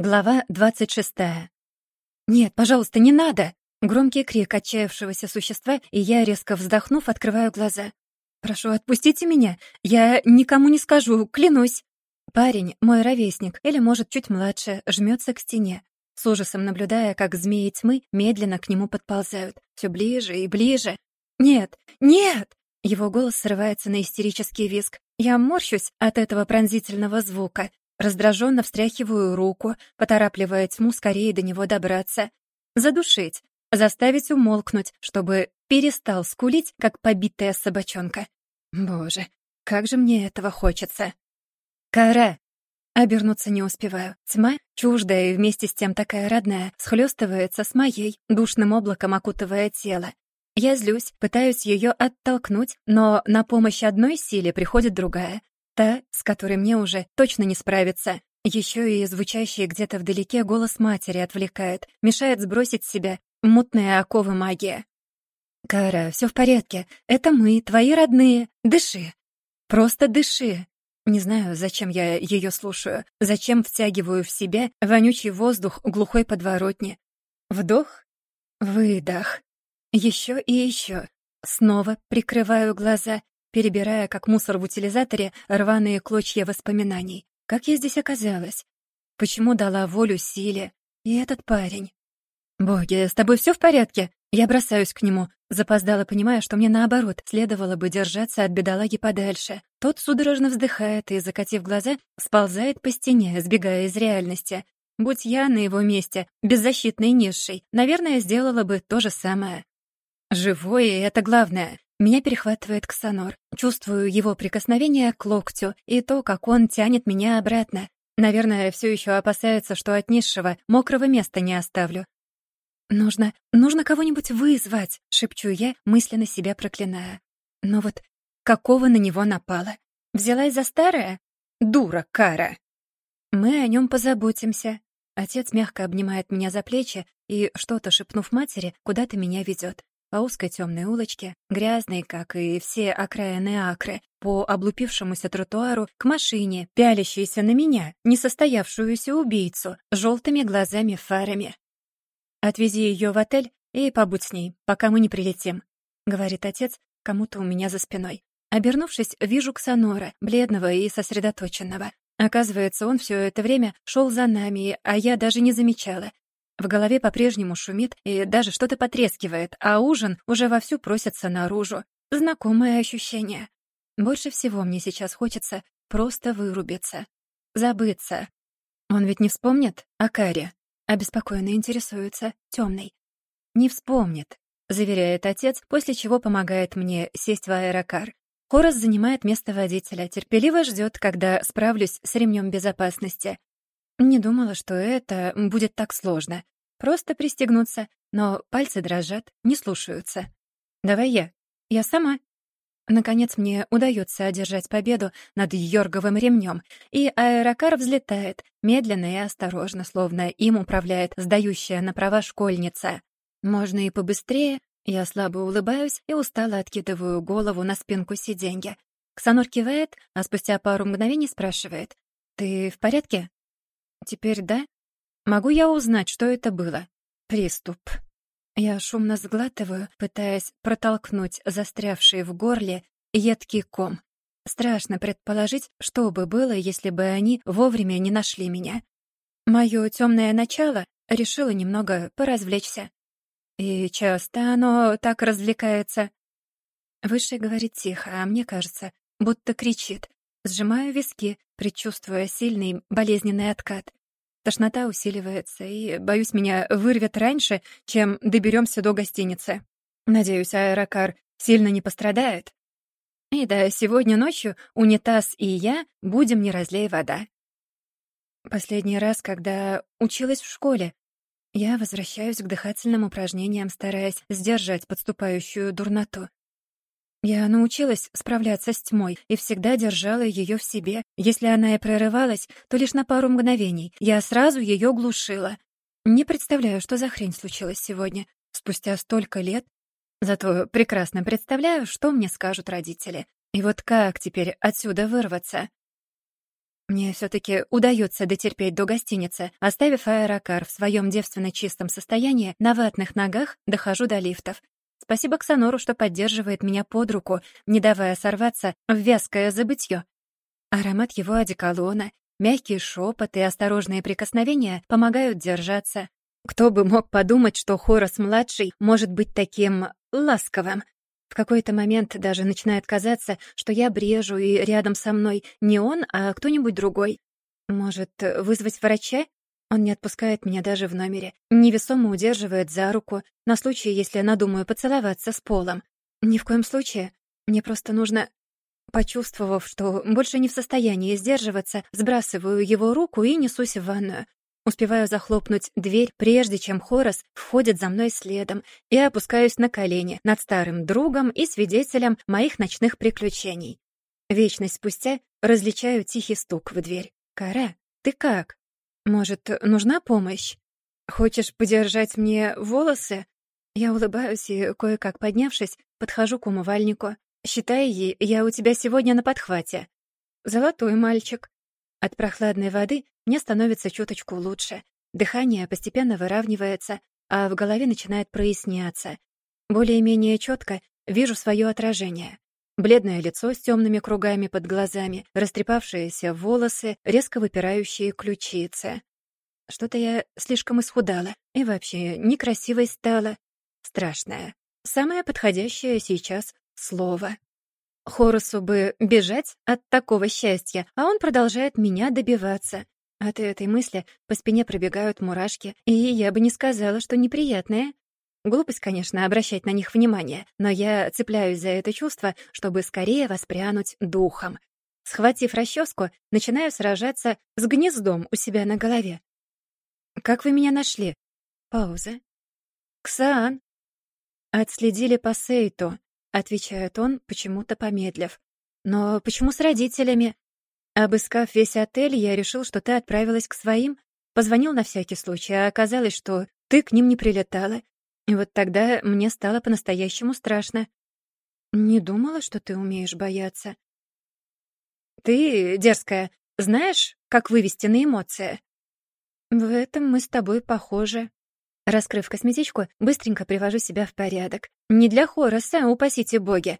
Глава 26. «Нет, пожалуйста, не надо!» Громкий крик отчаявшегося существа, и я, резко вздохнув, открываю глаза. «Прошу, отпустите меня! Я никому не скажу, клянусь!» Парень, мой ровесник, или, может, чуть младше, жмется к стене, с ужасом наблюдая, как змеи тьмы медленно к нему подползают, все ближе и ближе. «Нет! Нет!» Его голос срывается на истерический визг. Я морщусь от этого пронзительного звука, Раздраженно встряхиваю руку, поторапливая тьму скорее до него добраться. Задушить, заставить умолкнуть, чтобы перестал скулить, как побитая собачонка. Боже, как же мне этого хочется. Кара! Обернуться не успеваю. Тьма, чуждая и вместе с тем такая родная, схлёстывается с моей, душным облаком окутывая тело. Я злюсь, пытаюсь ее оттолкнуть, но на помощь одной силе приходит другая. Та, с которой мне уже точно не справиться. Еще и звучащий где-то вдалеке голос матери отвлекает, мешает сбросить с себя мутные оковы магии. «Кара, все в порядке. Это мы, твои родные. Дыши. Просто дыши». Не знаю, зачем я ее слушаю, зачем втягиваю в себя вонючий воздух глухой подворотни. Вдох, выдох. Еще и еще. Снова прикрываю глаза перебирая, как мусор в утилизаторе, рваные клочья воспоминаний. Как я здесь оказалась? Почему дала волю силе? И этот парень. «Боги, с тобой все в порядке?» Я бросаюсь к нему, запоздала, понимая, что мне наоборот, следовало бы держаться от бедолаги подальше. Тот судорожно вздыхает и, закатив глаза, сползает по стене, сбегая из реальности. Будь я на его месте, беззащитной низшей, наверное, сделала бы то же самое. Живой — это главное. Меня перехватывает Ксанор. Чувствую его прикосновение к локтю и то, как он тянет меня обратно. Наверное, все еще опасается, что от низшего мокрого места не оставлю. «Нужно, нужно кого-нибудь вызвать», — шепчу я, мысленно себя проклиная. Но вот какого на него напала? Взялась за старое? Дура, Кара! Мы о нем позаботимся. Отец мягко обнимает меня за плечи и, что-то шепнув матери, куда-то меня ведет по узкой темной улочке, грязной, как и все окраины Акры, по облупившемуся тротуару к машине, пялящейся на меня, несостоявшуюся убийцу, желтыми глазами-фарами. «Отвези ее в отель и побудь с ней, пока мы не прилетим», — говорит отец кому-то у меня за спиной. Обернувшись, вижу Ксанора, бледного и сосредоточенного. Оказывается, он все это время шел за нами, а я даже не замечала. В голове по-прежнему шумит и даже что-то потрескивает, а ужин уже вовсю просится наружу. Знакомое ощущение. Больше всего мне сейчас хочется просто вырубиться. Забыться. Он ведь не вспомнит о Каре? Обеспокоенно интересуется темный. Не вспомнит, заверяет отец, после чего помогает мне сесть в аэрокар. Хорас занимает место водителя, терпеливо ждет, когда справлюсь с ремнем безопасности. Не думала, что это будет так сложно. Просто пристегнуться, но пальцы дрожат, не слушаются. «Давай я. Я сама». Наконец мне удается одержать победу над Йорговым ремнем, и аэрокар взлетает, медленно и осторожно, словно им управляет сдающая на права школьница. Можно и побыстрее. Я слабо улыбаюсь и устало откидываю голову на спинку сиденья. Ксанор кивает, а спустя пару мгновений спрашивает. «Ты в порядке?» Теперь да? Могу я узнать, что это было? Приступ. Я шумно сглатываю, пытаясь протолкнуть застрявший в горле едкий ком. Страшно предположить, что бы было, если бы они вовремя не нашли меня. Моё тёмное начало решило немного поразвлечься. И часто оно так развлекается. Высший говорит тихо, а мне кажется, будто кричит. Сжимаю виски, предчувствуя сильный болезненный откат. Тошнота усиливается, и, боюсь, меня вырвет раньше, чем доберемся до гостиницы. Надеюсь, аэрокар сильно не пострадает. И да, сегодня ночью унитаз и я будем не разлей вода. Последний раз, когда училась в школе, я возвращаюсь к дыхательным упражнениям, стараясь сдержать подступающую дурноту. Я научилась справляться с тьмой и всегда держала ее в себе. Если она и прорывалась, то лишь на пару мгновений. Я сразу ее глушила. Не представляю, что за хрень случилась сегодня, спустя столько лет. Зато прекрасно представляю, что мне скажут родители. И вот как теперь отсюда вырваться? Мне все-таки удается дотерпеть до гостиницы. Оставив аэрокар в своем девственно чистом состоянии, на ватных ногах дохожу до лифтов. Спасибо Ксанору, что поддерживает меня под руку, не давая сорваться в вязкое забытье. Аромат его одеколона, мягкий шепот и осторожные прикосновения помогают держаться. Кто бы мог подумать, что Хорос-младший может быть таким ласковым. В какой-то момент даже начинает казаться, что я брежу, и рядом со мной не он, а кто-нибудь другой. Может, вызвать врача? Он не отпускает меня даже в номере. Невесомо удерживает за руку, на случай, если я надумаю поцеловаться с Полом. Ни в коем случае. Мне просто нужно... Почувствовав, что больше не в состоянии сдерживаться, сбрасываю его руку и несусь в ванную. Успеваю захлопнуть дверь, прежде чем Хорас входит за мной следом, и опускаюсь на колени над старым другом и свидетелем моих ночных приключений. Вечность спустя различаю тихий стук в дверь. «Кара, ты как? Может, нужна помощь? Хочешь подержать мне волосы?» Я улыбаюсь и, кое-как поднявшись, подхожу к умывальнику. «Считай, я у тебя сегодня на подхвате». «Золотой мальчик». От прохладной воды мне становится чуточку лучше. Дыхание постепенно выравнивается, а в голове начинает проясняться. Более-менее четко вижу свое отражение. Бледное лицо с темными кругами под глазами, растрепавшиеся волосы, резко выпирающие ключицы. Что-то я слишком исхудала и вообще некрасивой стала. Страшное. Самое подходящее сейчас слово. Хорусу бы бежать от такого счастья, а он продолжает меня добиваться. От этой мысли по спине пробегают мурашки, и я бы не сказала, что неприятные. Глупость, конечно, обращать на них внимание, но я цепляюсь за это чувство, чтобы скорее воспрянуть духом. Схватив расческу, начинаю сражаться с гнездом у себя на голове. «Как вы меня нашли?» Пауза. «Ксан!» «Отследили по Сейту», — отвечает он, почему-то помедлив. «Но почему с родителями?» Обыскав весь отель, я решил, что ты отправилась к своим. Позвонил на всякий случай, а оказалось, что ты к ним не прилетала. И вот тогда мне стало по-настоящему страшно. Не думала, что ты умеешь бояться. Ты, дерзкая, знаешь, как вывести на эмоции? В этом мы с тобой похожи. Раскрыв косметичку, быстренько привожу себя в порядок. Не для Хороса, упасите боги.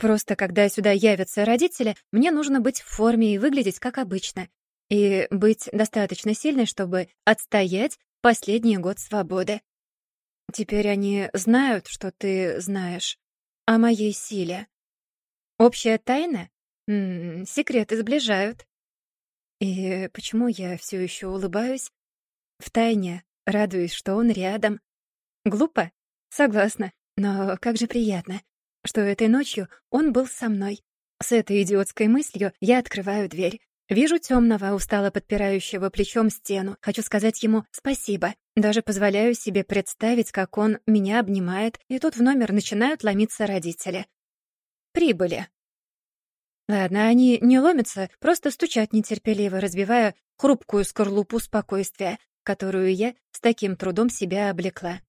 Просто когда сюда явятся родители, мне нужно быть в форме и выглядеть как обычно. И быть достаточно сильной, чтобы отстоять последний год свободы. Теперь они знают, что ты знаешь о моей силе. Общая тайна? М -м, секреты сближают. И почему я все еще улыбаюсь? В тайне радуюсь, что он рядом. Глупо? Согласна. Но как же приятно что этой ночью он был со мной. С этой идиотской мыслью я открываю дверь. Вижу темного, устало подпирающего плечом стену. Хочу сказать ему спасибо. Даже позволяю себе представить, как он меня обнимает, и тут в номер начинают ломиться родители. Прибыли. Ладно, они не ломятся, просто стучат нетерпеливо, разбивая хрупкую скорлупу спокойствия, которую я с таким трудом себя облекла.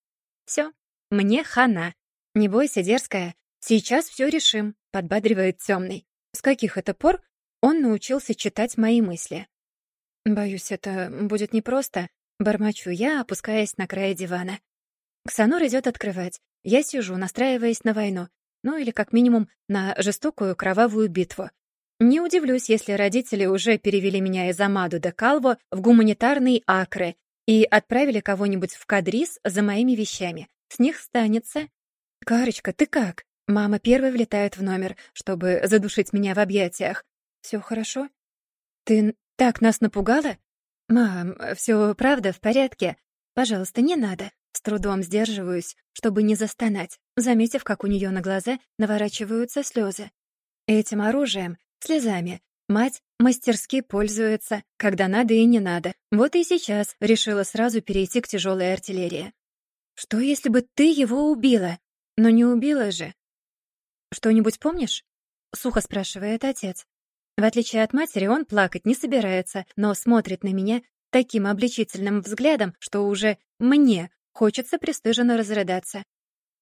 Все, мне хана. Не бойся, дерзкая, «Сейчас все решим», — подбадривает темный. С каких это пор он научился читать мои мысли? Боюсь, это будет непросто. Бормочу я, опускаясь на край дивана. Ксанор идет открывать. Я сижу, настраиваясь на войну. Ну или как минимум на жестокую кровавую битву. Не удивлюсь, если родители уже перевели меня из Амаду де Калво в гуманитарные акры и отправили кого-нибудь в Кадрис за моими вещами. С них станется. «Карочка, ты как?» Мама первой влетает в номер, чтобы задушить меня в объятиях. Все хорошо? Ты так нас напугала? Мам, все правда в порядке? Пожалуйста, не надо. С трудом сдерживаюсь, чтобы не застонать, заметив, как у нее на глаза наворачиваются слезы. Этим оружием, слезами, мать мастерски пользуется, когда надо и не надо. Вот и сейчас решила сразу перейти к тяжелой артиллерии. Что, если бы ты его убила? Но не убила же. «Что-нибудь помнишь?» — сухо спрашивает отец. В отличие от матери, он плакать не собирается, но смотрит на меня таким обличительным взглядом, что уже мне хочется пристыженно разрыдаться.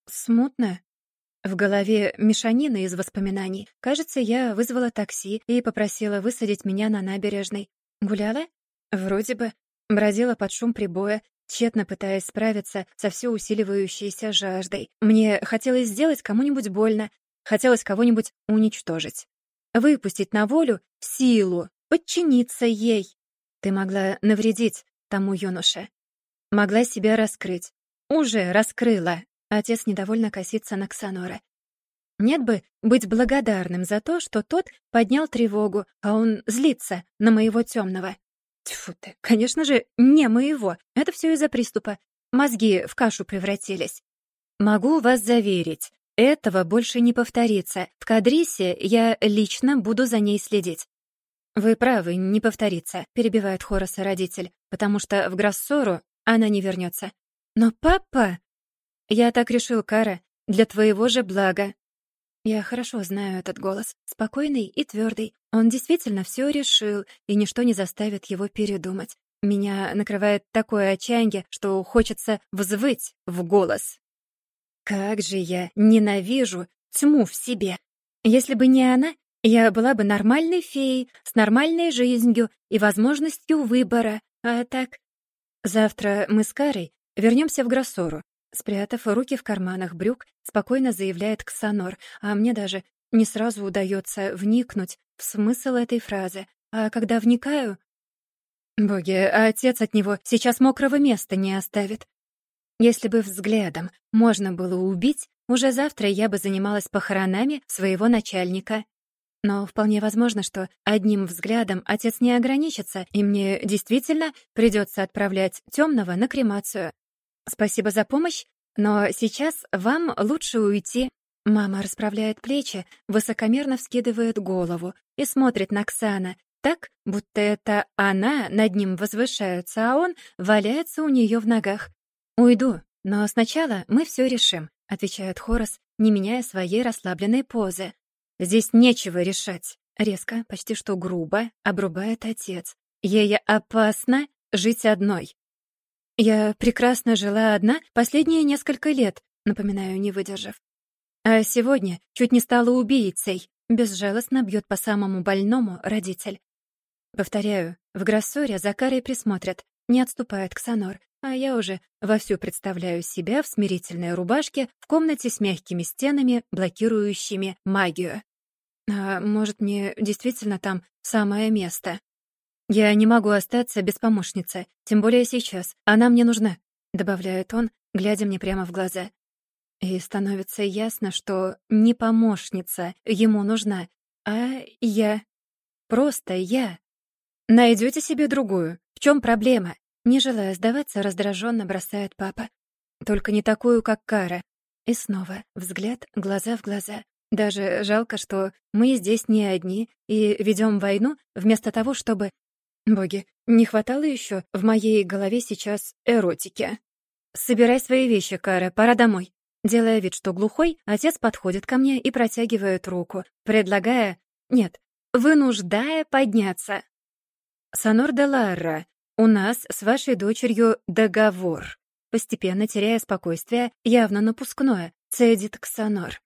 Смутно. В голове мешанина из воспоминаний. Кажется, я вызвала такси и попросила высадить меня на набережной. Гуляла? Вроде бы. Бродила под шум прибоя, тщетно пытаясь справиться со все усиливающейся жаждой. Мне хотелось сделать кому-нибудь больно, хотелось кого-нибудь уничтожить. Выпустить на волю силу, подчиниться ей. Ты могла навредить тому юноше. Могла себя раскрыть. Уже раскрыла. Отец недовольно косится на Ксанора. Нет бы быть благодарным за то, что тот поднял тревогу, а он злится на моего темного. Тьфу ты, конечно же, не моего. Это все из-за приступа. Мозги в кашу превратились. Могу вас заверить, этого больше не повторится. В Кадрисе я лично буду за ней следить. Вы правы, не повторится, перебивает Хороса родитель, потому что в Грассору она не вернется. Но папа... Я так решил, Кара, для твоего же блага. Я хорошо знаю этот голос, спокойный и твердый. Он действительно все решил, и ничто не заставит его передумать. Меня накрывает такое отчаяние, что хочется взвыть в голос. Как же я ненавижу тьму в себе. Если бы не она, я была бы нормальной феей, с нормальной жизнью и возможностью выбора. А так... Завтра мы с Карой вернемся в Гроссору. Спрятав руки в карманах брюк, спокойно заявляет Ксанор, а мне даже не сразу удается вникнуть в смысл этой фразы. А когда вникаю... Боги, а отец от него сейчас мокрого места не оставит. Если бы взглядом можно было убить, уже завтра я бы занималась похоронами своего начальника. Но вполне возможно, что одним взглядом отец не ограничится, и мне действительно придется отправлять темного на кремацию. Спасибо за помощь, но сейчас вам лучше уйти. Мама расправляет плечи, высокомерно вскидывает голову и смотрит на Ксана, так, будто это она над ним возвышается, а он валяется у нее в ногах. «Уйду, но сначала мы все решим», — отвечает Хорос, не меняя своей расслабленной позы. «Здесь нечего решать», — резко, почти что грубо обрубает отец. «Ей опасно жить одной. «Я прекрасно жила одна последние несколько лет», напоминаю, не выдержав. А сегодня чуть не стала убийцей, безжалостно бьет по самому больному родитель. Повторяю, в Гроссоре за Карой присмотрят, не отступает Ксанор, а я уже вовсю представляю себя в смирительной рубашке в комнате с мягкими стенами, блокирующими магию. А может, мне действительно там самое место? «Я не могу остаться без помощницы, тем более сейчас. Она мне нужна», — добавляет он, глядя мне прямо в глаза. И становится ясно, что не помощница ему нужна, а я. Просто я. Найдете себе другую. В чем проблема? Не желая сдаваться, раздраженно бросает папа. Только не такую, как Кара. И снова взгляд глаза в глаза. Даже жалко, что мы здесь не одни и ведем войну вместо того, чтобы Боги, не хватало еще в моей голове сейчас эротики. «Собирай свои вещи, Кара, пора домой». Делая вид, что глухой, отец подходит ко мне и протягивает руку, предлагая... Нет, вынуждая подняться. «Сонор де Ларра, у нас с вашей дочерью договор». Постепенно теряя спокойствие, явно напускное, цедит Ксанор.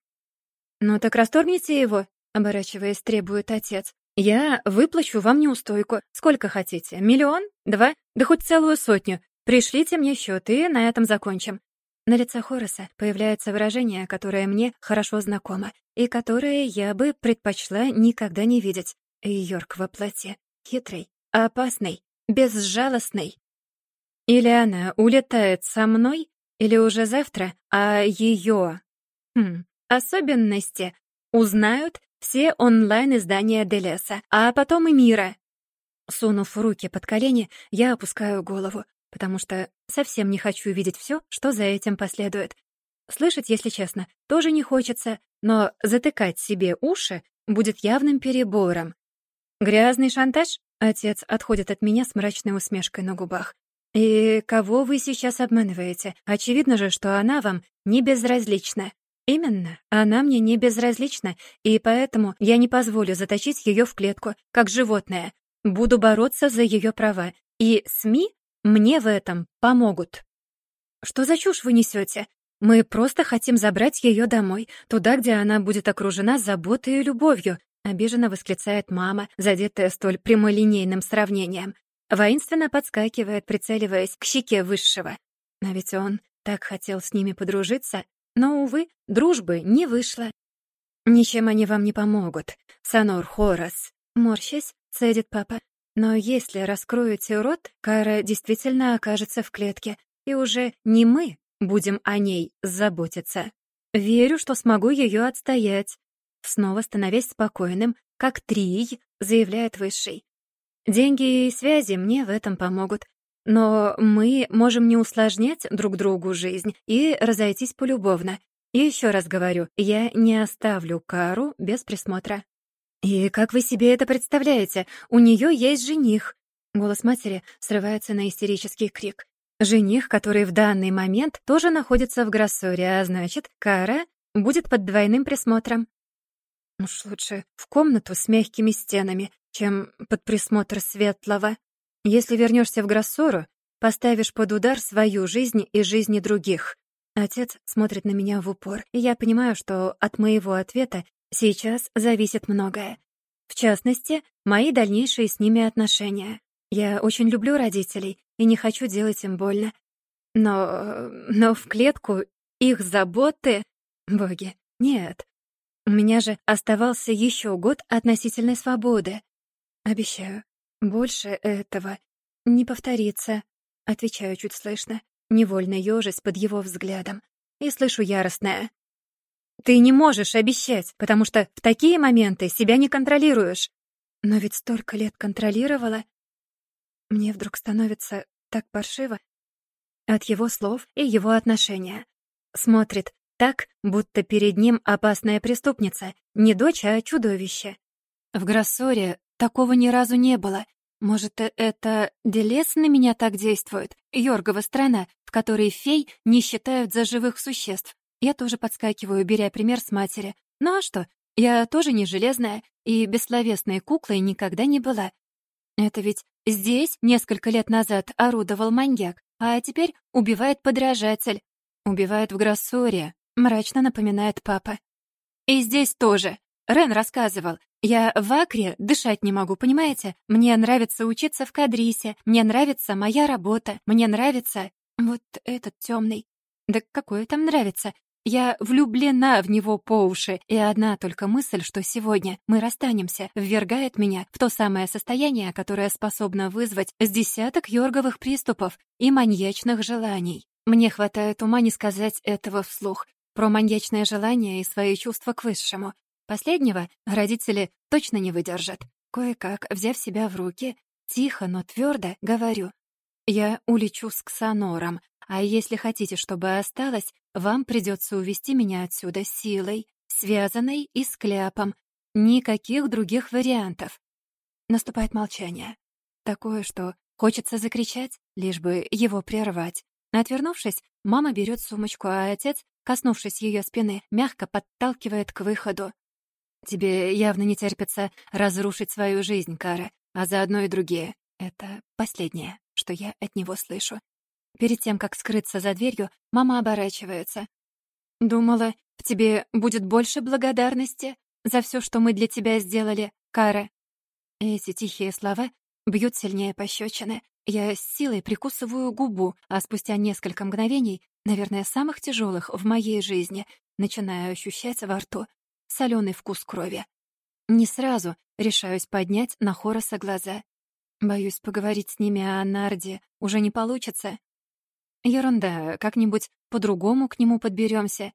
«Ну так расторгните его», — оборачиваясь, требует отец. «Я выплачу вам неустойку. Сколько хотите? Миллион? Два? Да хоть целую сотню. Пришлите мне счет, и на этом закончим». На лице Хороса появляется выражение, которое мне хорошо знакомо, и которое я бы предпочла никогда не видеть. Йорк во плоти. Хитрый, опасный, безжалостный. Или она улетает со мной, или уже завтра, а ее... Хм, особенности узнают все онлайн-издания Делеса, а потом и Мира. Сунув руки под колени, я опускаю голову, потому что совсем не хочу видеть все, что за этим последует. Слышать, если честно, тоже не хочется, но затыкать себе уши будет явным перебором. «Грязный шантаж?» Отец отходит от меня с мрачной усмешкой на губах. «И кого вы сейчас обманываете? Очевидно же, что она вам не безразлична. Именно, она мне не безразлична, и поэтому я не позволю заточить ее в клетку, как животное. Буду бороться за ее права, и СМИ мне в этом помогут. Что за чушь вы несете? Мы просто хотим забрать ее домой, туда, где она будет окружена заботой и любовью. Обиженно восклицает мама, задетая столь прямолинейным сравнением. Воинственно подскакивает, прицеливаясь к щеке высшего. А ведь он так хотел с ними подружиться, но, увы, дружбы не вышло. «Ничем они вам не помогут, Санор Хорас», — морщась, цедит папа. «Но если раскроете рот, Кара действительно окажется в клетке, и уже не мы будем о ней заботиться. Верю, что смогу ее отстоять». Снова становясь спокойным, как Трий, заявляет Высший. «Деньги и связи мне в этом помогут. Но мы можем не усложнять друг другу жизнь и разойтись полюбовно. И еще раз говорю, я не оставлю Кару без присмотра. «И как вы себе это представляете? У нее есть жених!» Голос матери срывается на истерический крик. Жених, который в данный момент тоже находится в Гроссоре, а значит, Кара будет под двойным присмотром. Уж лучше в комнату с мягкими стенами, чем под присмотр светлого. Если вернешься в Гроссору, поставишь под удар свою жизнь и жизни других. Отец смотрит на меня в упор, и я понимаю, что от моего ответа сейчас зависит многое. В частности, мои дальнейшие с ними отношения. Я очень люблю родителей и не хочу делать им больно. Но... но в клетку их заботы... Боги, нет. У меня же оставался еще год относительной свободы. Обещаю, больше этого не повторится, отвечаю чуть слышно невольно ёжась под его взглядом, и слышу яростное. «Ты не можешь обещать, потому что в такие моменты себя не контролируешь». Но ведь столько лет контролировала. Мне вдруг становится так паршиво от его слов и его отношения. Смотрит так, будто перед ним опасная преступница, не дочь, а чудовище. В Гроссоре такого ни разу не было, может, э, это Делес на меня так действует? Йоргова страна, в которой фей не считают за живых существ. Я тоже подскакиваю, беря пример с матери. Ну а что? Я тоже не железная и бессловесной куклой никогда не была. Это ведь здесь несколько лет назад орудовал маньяк, а теперь убивает подражатель. Убивает в Гроссоре, мрачно напоминает папа. И здесь тоже. Рен рассказывал, я в Акре дышать не могу, понимаете? Мне нравится учиться в Кадрисе, мне нравится моя работа, мне нравится вот этот темный. Да какое там нравится? Я влюблена в него по уши, и одна только мысль, что сегодня мы расстанемся, ввергает меня в то самое состояние, которое способно вызвать с десяток йорговых приступов и маньячных желаний. Мне хватает ума не сказать этого вслух, про маньячное желание и свои чувства к высшему. Последнего родители точно не выдержат. Кое-как, взяв себя в руки, тихо, но твердо говорю. «Я улечу с Ксанором, а если хотите, чтобы осталось, вам придется увести меня отсюда силой, связанной и с кляпом. Никаких других вариантов». Наступает молчание. Такое, что хочется закричать, лишь бы его прервать. Отвернувшись, мама берет сумочку, а отец, коснувшись ее спины, мягко подталкивает к выходу. Тебе явно не терпится разрушить свою жизнь, Кара, а заодно и другие. Это последнее, что я от него слышу. Перед тем, как скрыться за дверью, мама оборачивается. «Думала, в тебе будет больше благодарности за все, что мы для тебя сделали, Кара». Эти тихие слова бьют сильнее пощечины. Я с силой прикусываю губу, а спустя несколько мгновений, наверное, самых тяжелых в моей жизни, начинаю ощущать во рту соленый вкус крови. Не сразу решаюсь поднять на Хороса глаза. Боюсь, поговорить с ними о Нарде уже не получится. Ерунда, как-нибудь по-другому к нему подберемся.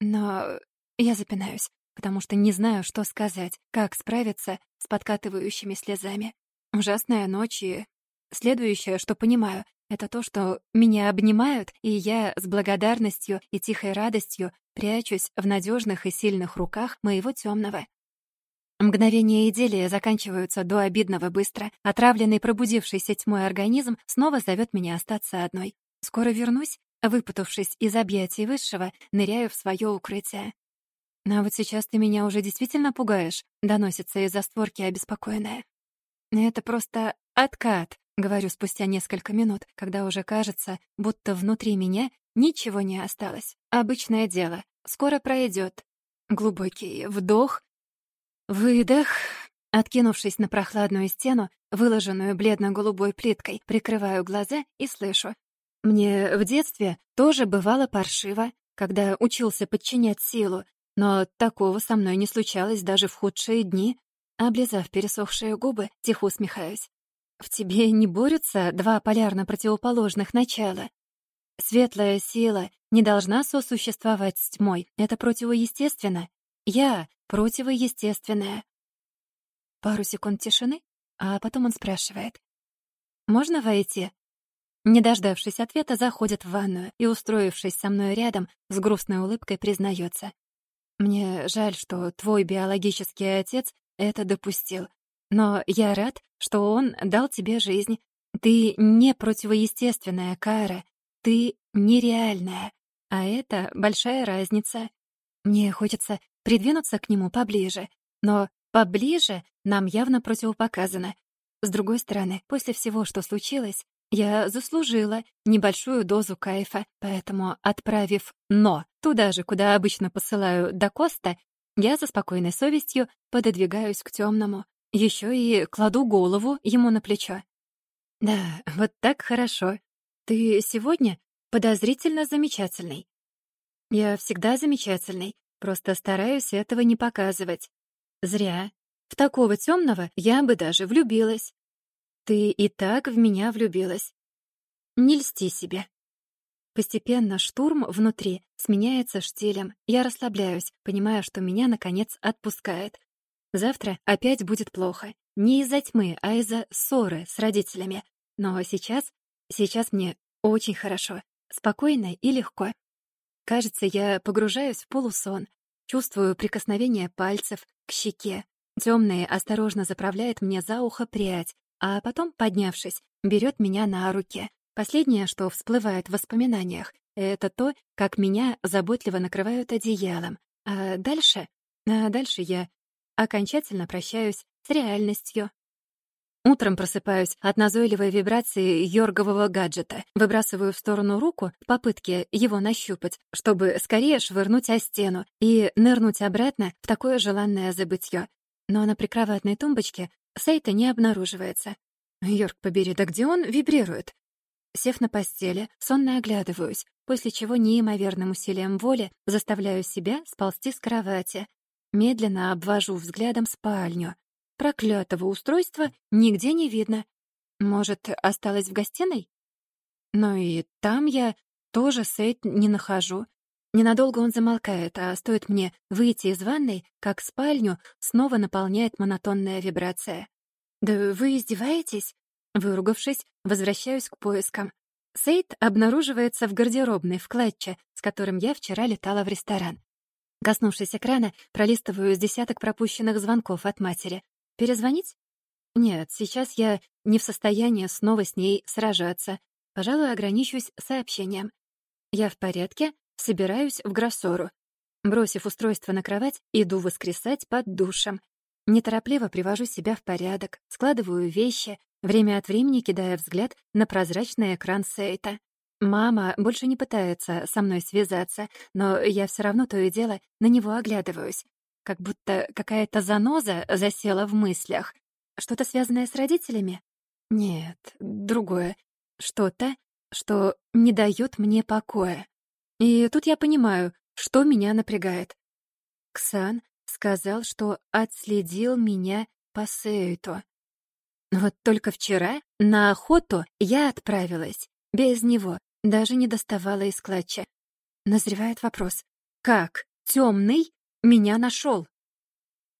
Но я запинаюсь, потому что не знаю, что сказать, как справиться с подкатывающими слезами. Ужасная ночь и... Следующее, что понимаю, это то, что меня обнимают, и я с благодарностью и тихой радостью прячусь в надежных и сильных руках моего темного. Мгновения идиллии заканчиваются до обидного быстро. Отравленный пробудившийся тьмой организм снова зовет меня остаться одной. Скоро вернусь, выпутавшись из объятий высшего, ныряю в свое укрытие. «А вот сейчас ты меня уже действительно пугаешь», — доносится из-за створки обеспокоенная. «Это просто откат», Говорю спустя несколько минут, когда уже кажется, будто внутри меня ничего не осталось. Обычное дело. Скоро пройдет. Глубокий вдох, Выдох. Откинувшись на прохладную стену, выложенную бледно-голубой плиткой, прикрываю глаза и слышу. Мне в детстве тоже бывало паршиво, когда учился подчинять силу, но такого со мной не случалось даже в худшие дни. Облизав пересохшие губы, тихо усмехаюсь. В тебе не борются два полярно противоположных начала. Светлая сила не должна сосуществовать с тьмой. Это противоестественно. Я противоестественная. Пару секунд тишины, а потом он спрашивает. «Можно войти?» Не дождавшись ответа, заходит в ванную и, устроившись со мной рядом, с грустной улыбкой признается. «Мне жаль, что твой биологический отец это допустил. Но я рад, что он дал тебе жизнь. Ты не противоестественная, Кара. Ты нереальная. А это большая разница. Мне хочется придвинуться к нему поближе. Но поближе нам явно противопоказано. С другой стороны, после всего, что случилось, я заслужила небольшую дозу кайфа, поэтому, отправив «но» туда же, куда обычно посылаю до Коста, я за спокойной совестью пододвигаюсь к темному, еще и кладу голову ему на плечо. «Да, вот так хорошо. Ты сегодня подозрительно замечательный». «Я всегда замечательный, просто стараюсь этого не показывать». «Зря. В такого темного я бы даже влюбилась». «Ты и так в меня влюбилась». «Не льсти себе». Постепенно штурм внутри сменяется штилем. Я расслабляюсь, понимая, что меня, наконец, отпускает. Завтра опять будет плохо. Не из-за тьмы, а из-за ссоры с родителями. Но сейчас, сейчас мне очень хорошо, спокойно и легко. Кажется, я погружаюсь в полусон, чувствую прикосновение пальцев к щеке. Темный осторожно заправляет мне за ухо прядь, а потом, поднявшись, берет меня на руки. Последнее, что всплывает в воспоминаниях, это то, как меня заботливо накрывают одеялом. А дальше? А дальше я окончательно прощаюсь с реальностью. Утром просыпаюсь от назойливой вибрации йоргового гаджета, выбрасываю в сторону руку в попытке его нащупать, чтобы скорее швырнуть о стену и нырнуть обратно в такое желанное забытье. Но на прикроватной тумбочке Сейта не обнаруживается. Йорк побери, да где он вибрирует? Сев на постели, сонно оглядываюсь, после чего неимоверным усилием воли заставляю себя сползти с кровати, Медленно обвожу взглядом спальню. Проклятого устройства нигде не видно. Может, осталось в гостиной? Но и там я тоже Сейд не нахожу. Ненадолго он замолкает, а стоит мне выйти из ванной, как спальню снова наполняет монотонная вибрация. «Да вы издеваетесь?» Выругавшись, возвращаюсь к поискам. Сейд обнаруживается в гардеробной в клатче, с которым я вчера летала в ресторан. Коснувшись экрана, пролистываю с десяток пропущенных звонков от матери. Перезвонить? Нет, сейчас я не в состоянии снова с ней сражаться. Пожалуй, ограничусь сообщением. Я в порядке, собираюсь в Гроссору. Бросив устройство на кровать, иду воскресать под душем. Неторопливо привожу себя в порядок, складываю вещи, время от времени кидая взгляд на прозрачный экран сейта. Мама больше не пытается со мной связаться, но я все равно то и дело на него оглядываюсь. Как будто какая-то заноза засела в мыслях. Что-то связанное с родителями? Нет, другое. Что-то, что не дает мне покоя. И тут я понимаю, что меня напрягает. Ксан сказал, что отследил меня по Сейту. Вот только вчера на охоту я отправилась без него. Даже не доставала из клатча. Назревает вопрос. Как темный меня нашел?